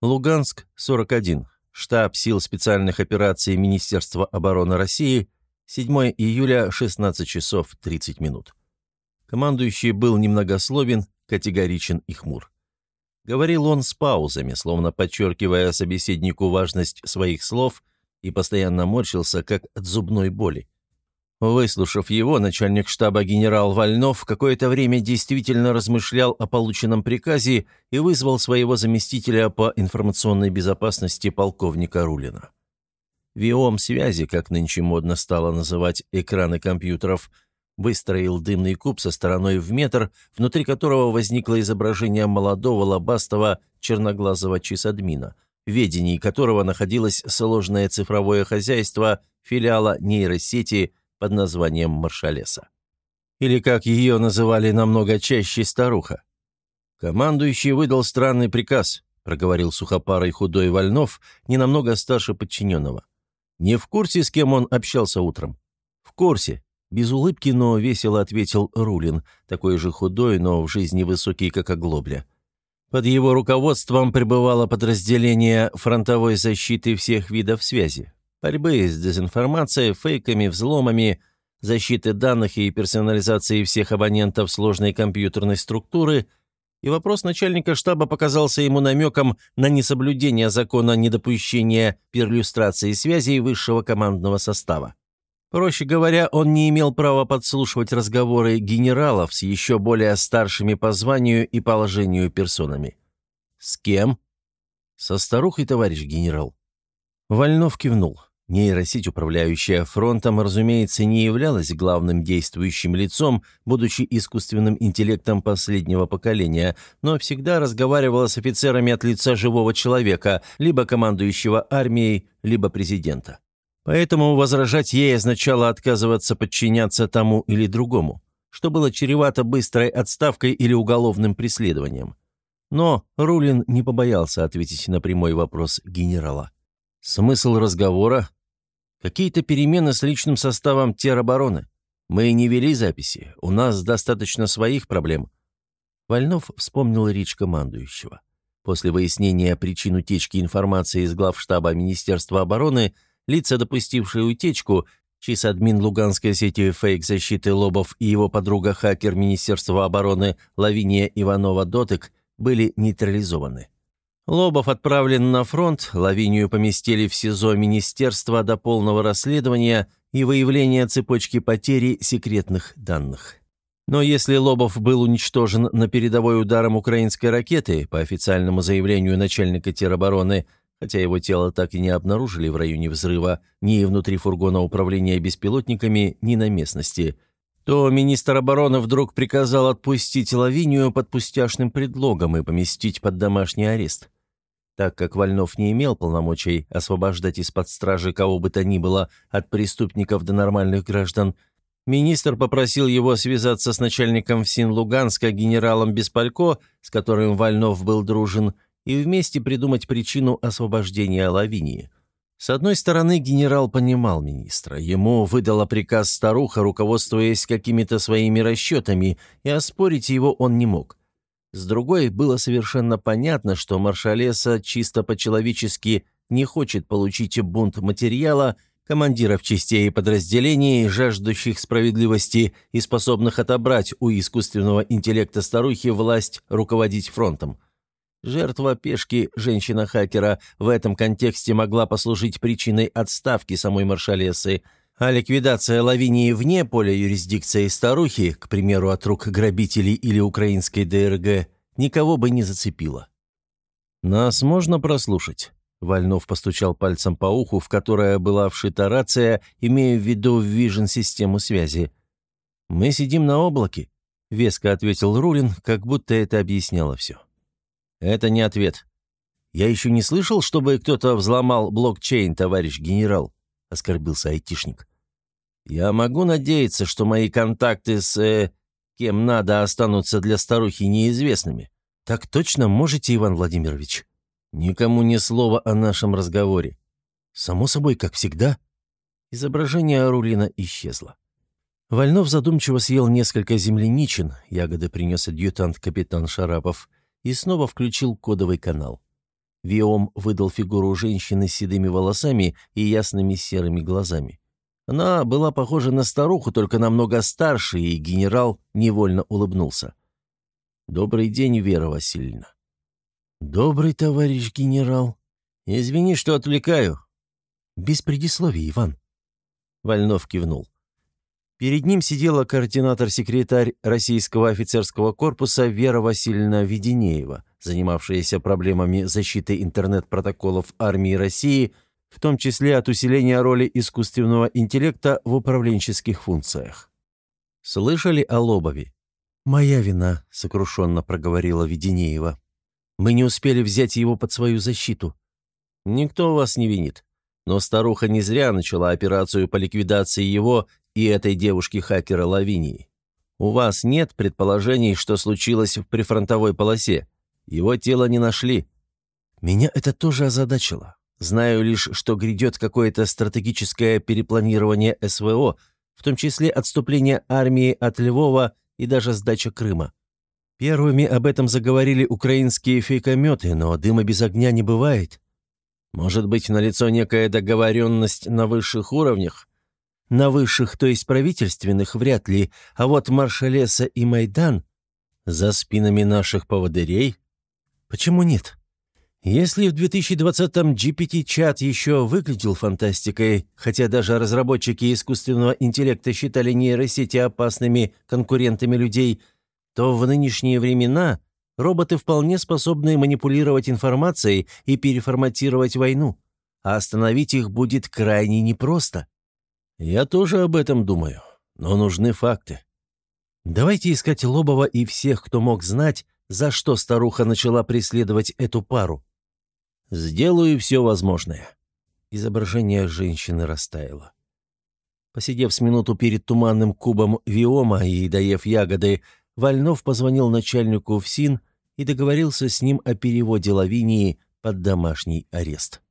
Луганск, 41. Штаб сил специальных операций Министерства обороны России, 7 июля, 16 часов 30 минут. Командующий был немногословен, категоричен и хмур. Говорил он с паузами, словно подчеркивая собеседнику важность своих слов, и постоянно морщился, как от зубной боли. Выслушав его, начальник штаба генерал Вольнов какое-то время действительно размышлял о полученном приказе и вызвал своего заместителя по информационной безопасности полковника Рулина. Виом связи, как нынче модно стало называть экраны компьютеров, выстроил дымный куб со стороной в метр, внутри которого возникло изображение молодого лобастого черноглазого чисадмина, в ведении которого находилось сложное цифровое хозяйство филиала нейросети под названием Маршалеса. Или, как ее называли намного чаще, старуха. Командующий выдал странный приказ, проговорил сухопарый худой Вольнов, не намного старше подчиненного. Не в курсе, с кем он общался утром? В курсе. Без улыбки, но весело ответил Рулин, такой же худой, но в жизни высокий, как оглобля. Под его руководством пребывало подразделение фронтовой защиты всех видов связи борьбы с дезинформацией, фейками, взломами, защиты данных и персонализации всех абонентов сложной компьютерной структуры, и вопрос начальника штаба показался ему намеком на несоблюдение закона недопущения перлюстрации связей высшего командного состава. Проще говоря, он не имел права подслушивать разговоры генералов с еще более старшими по званию и положению персонами. «С кем?» «Со старухой, товарищ генерал». Вольнов кивнул. Нейросеть, управляющая фронтом, разумеется, не являлась главным действующим лицом, будучи искусственным интеллектом последнего поколения, но всегда разговаривала с офицерами от лица живого человека, либо командующего армией, либо президента. Поэтому возражать ей означало отказываться подчиняться тому или другому, что было чревато быстрой отставкой или уголовным преследованием. Но Рулин не побоялся ответить на прямой вопрос генерала. Смысл разговора Какие-то перемены с личным составом теробороны. Мы не вели записи, у нас достаточно своих проблем». Вольнов вспомнил речь командующего. После выяснения причин утечки информации из главштаба Министерства обороны, лица, допустившие утечку, чисадмин Луганской сети фейк-защиты Лобов и его подруга-хакер Министерства обороны Лавиния Иванова-Дотык были нейтрализованы. Лобов отправлен на фронт, Лавинию поместили в СИЗО Министерства до полного расследования и выявления цепочки потери секретных данных. Но если Лобов был уничтожен на передовой ударом украинской ракеты, по официальному заявлению начальника теробороны, хотя его тело так и не обнаружили в районе взрыва ни внутри фургона управления беспилотниками, ни на местности, то министр обороны вдруг приказал отпустить Лавинию под пустяшным предлогом и поместить под домашний арест. Так как Вольнов не имел полномочий освобождать из-под стражи кого бы то ни было от преступников до нормальных граждан, министр попросил его связаться с начальником ФСИН Луганска генералом Беспалько, с которым Вольнов был дружен, и вместе придумать причину освобождения Лавинии. С одной стороны, генерал понимал министра. Ему выдала приказ старуха, руководствуясь какими-то своими расчетами, и оспорить его он не мог. С другой, было совершенно понятно, что маршалеса чисто по-человечески не хочет получить бунт материала, командиров частей и подразделений, жаждущих справедливости и способных отобрать у искусственного интеллекта старухи власть руководить фронтом. Жертва пешки, женщина-хакера, в этом контексте могла послужить причиной отставки самой маршалесы – а ликвидация Лавинии вне поля юрисдикции старухи, к примеру, от рук грабителей или украинской ДРГ, никого бы не зацепила. «Нас можно прослушать?» Вольнов постучал пальцем по уху, в которое была вшита рация, имея в виду вижен-систему связи. «Мы сидим на облаке», — веско ответил Рулин, как будто это объясняло все. «Это не ответ. Я еще не слышал, чтобы кто-то взломал блокчейн, товарищ генерал», — оскорбился айтишник. Я могу надеяться, что мои контакты с... Э, кем надо останутся для старухи неизвестными. Так точно можете, Иван Владимирович? Никому ни слова о нашем разговоре. Само собой, как всегда. Изображение Арулина исчезло. Вольнов задумчиво съел несколько земляничин, ягоды принес адъютант капитан Шарапов, и снова включил кодовый канал. Виом выдал фигуру женщины с седыми волосами и ясными серыми глазами. Она была похожа на старуху, только намного старше, и генерал невольно улыбнулся. «Добрый день, Вера Васильевна». «Добрый, товарищ генерал. Извини, что отвлекаю». «Без предисловий, Иван». Вольнов кивнул. Перед ним сидела координатор-секретарь Российского офицерского корпуса Вера Васильевна Веденеева, занимавшаяся проблемами защиты интернет-протоколов армии России, в том числе от усиления роли искусственного интеллекта в управленческих функциях. «Слышали о Лобове?» «Моя вина», — сокрушенно проговорила Веденеева. «Мы не успели взять его под свою защиту». «Никто вас не винит. Но старуха не зря начала операцию по ликвидации его и этой девушки-хакера Лавинии. У вас нет предположений, что случилось в прифронтовой полосе? Его тело не нашли. Меня это тоже озадачило. Знаю лишь, что грядет какое-то стратегическое перепланирование СВО, в том числе отступление армии от Львова и даже сдача Крыма. Первыми об этом заговорили украинские фейкометы, но дыма без огня не бывает. Может быть, налицо некая договоренность на высших уровнях? На высших, то есть правительственных, вряд ли, а вот Маршалеса и Майдан за спинами наших поводырей? Почему нет? Если в 2020-м GPT-чат еще выглядел фантастикой, хотя даже разработчики искусственного интеллекта считали нейросети опасными конкурентами людей, то в нынешние времена роботы вполне способны манипулировать информацией и переформатировать войну, а остановить их будет крайне непросто. «Я тоже об этом думаю, но нужны факты. Давайте искать Лобова и всех, кто мог знать, за что старуха начала преследовать эту пару. Сделаю все возможное». Изображение женщины растаяло. Посидев с минуту перед туманным кубом Виома и доев ягоды, Вольнов позвонил начальнику ФСИН и договорился с ним о переводе Лавинии под домашний арест.